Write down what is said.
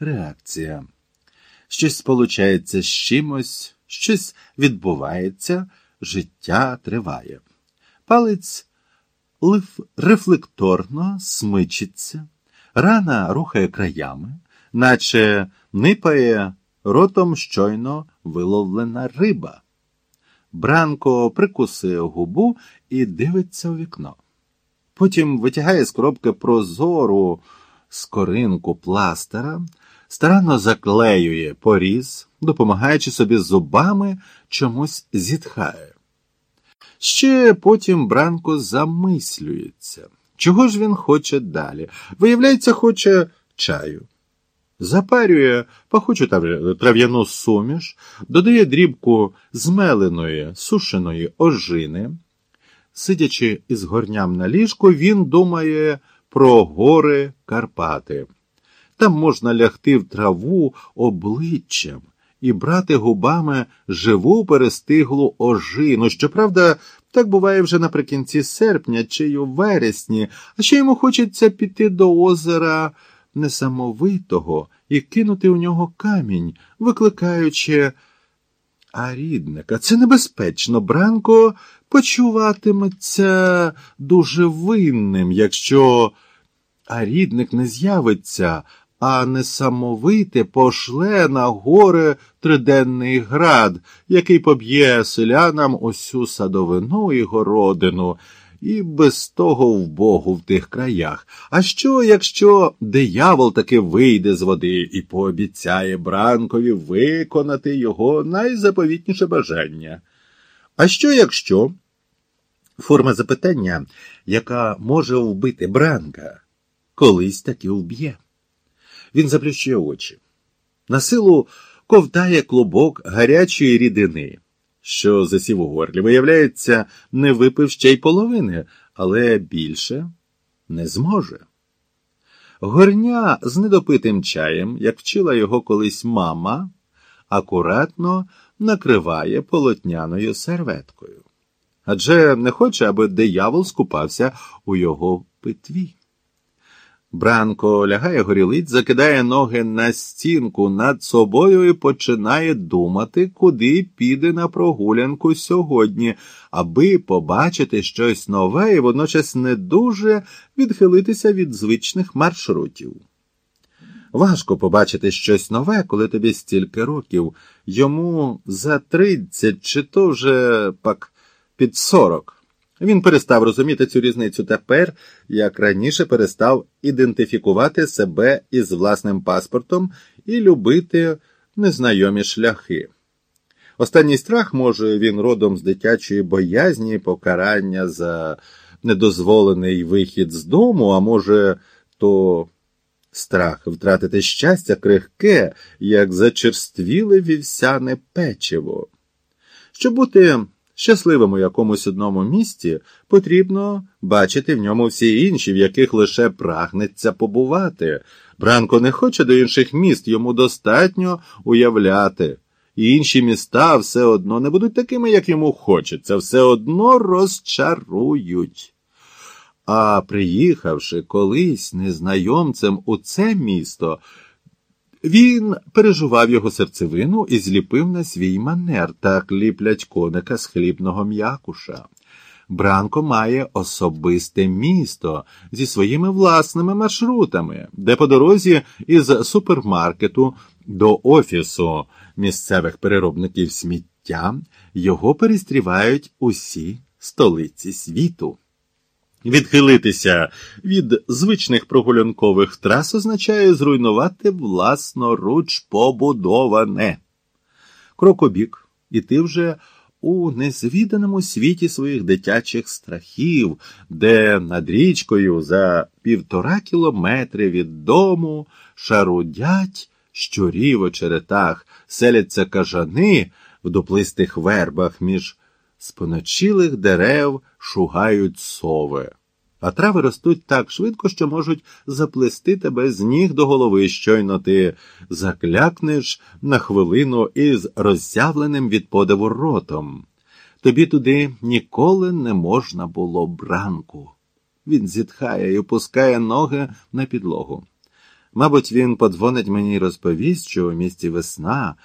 реакція. Щось сполучається з чимось, щось відбувається, життя триває. Палець рефлекторно смичиться, рана рухає краями, наче нипає ротом щойно виловлена риба. Бранко прикусує губу і дивиться у вікно. Потім витягає з коробки прозору скоринку пластера, старанно заклеює поріз, допомагаючи собі зубами чомусь зітхає. Ще потім Бранко замислюється, чого ж він хоче далі. Виявляється, хоче чаю. Запарює пахучу трав'яну суміш, додає дрібку змеленої сушеної ожини. Сидячи із горням на ліжку, він думає про гори Карпати. Там можна лягти в траву обличчям і брати губами живу перестиглу ожину. Щоправда, так буває вже наприкінці серпня чи й у вересні, а ще йому хочеться піти до озера несамовитого і кинути у нього камінь, викликаючи. А рідника, це небезпечно. Бранко почуватиметься дуже винним, якщо а рідник не з'явиться, а несамовите пошле на горе триденний град, який поб'є селянам усю садовину і городину, і без того в Богу в тих краях. А що, якщо диявол таки вийде з води і пообіцяє Бранкові виконати його найзаповітніше бажання? А що, якщо форма запитання, яка може вбити Бранка, колись таки вб'є? Він заплющує очі. На силу ковтає клубок гарячої рідини, що засів у горлі. Виявляється, не випив ще й половини, але більше не зможе. Горня з недопитим чаєм, як вчила його колись мама, акуратно накриває полотняною серветкою. Адже не хоче, аби диявол скупався у його питві. Бранко лягає горілиць, закидає ноги на стінку над собою і починає думати, куди піде на прогулянку сьогодні, аби побачити щось нове і водночас не дуже відхилитися від звичних маршрутів. Важко побачити щось нове, коли тобі стільки років, йому за тридцять чи то вже пак під сорок. Він перестав розуміти цю різницю тепер, як раніше перестав ідентифікувати себе із власним паспортом і любити незнайомі шляхи. Останній страх, може, він родом з дитячої боязні, покарання за недозволений вихід з дому, а може, то страх втратити щастя крихке, як зачерствіле вівсяне печиво. Щоб бути щасливим у якомусь одному місті, потрібно бачити в ньому всі інші, в яких лише прагнеться побувати. Бранко не хоче до інших міст, йому достатньо уявляти. І інші міста все одно не будуть такими, як йому хочеться, все одно розчарують. А приїхавши колись незнайомцем у це місто, він пережував його серцевину і зліпив на свій манер, так ліплять коника з хлібного м'якуша. Бранко має особисте місто зі своїми власними маршрутами, де по дорозі із супермаркету до офісу місцевих переробників сміття його перестрівають усі столиці світу. Відхилитися від звичних прогулянкових трас означає зруйнувати власноруч побудоване. Крокобік, і ти вже у незвіданому світі своїх дитячих страхів, де над річкою за півтора кілометри від дому шарудять щурів у черетах, селяться кажани в дуплистих вербах між споночілих дерев шугають сови, а трави ростуть так швидко, що можуть заплести тебе з ніг до голови, щойно ти заклякнеш на хвилину із роззявленим від подиву ротом. Тобі туди ніколи не можна було бранку. Він зітхає і опускає ноги на підлогу. Мабуть, він подзвонить мені і розповість, що у місті весна,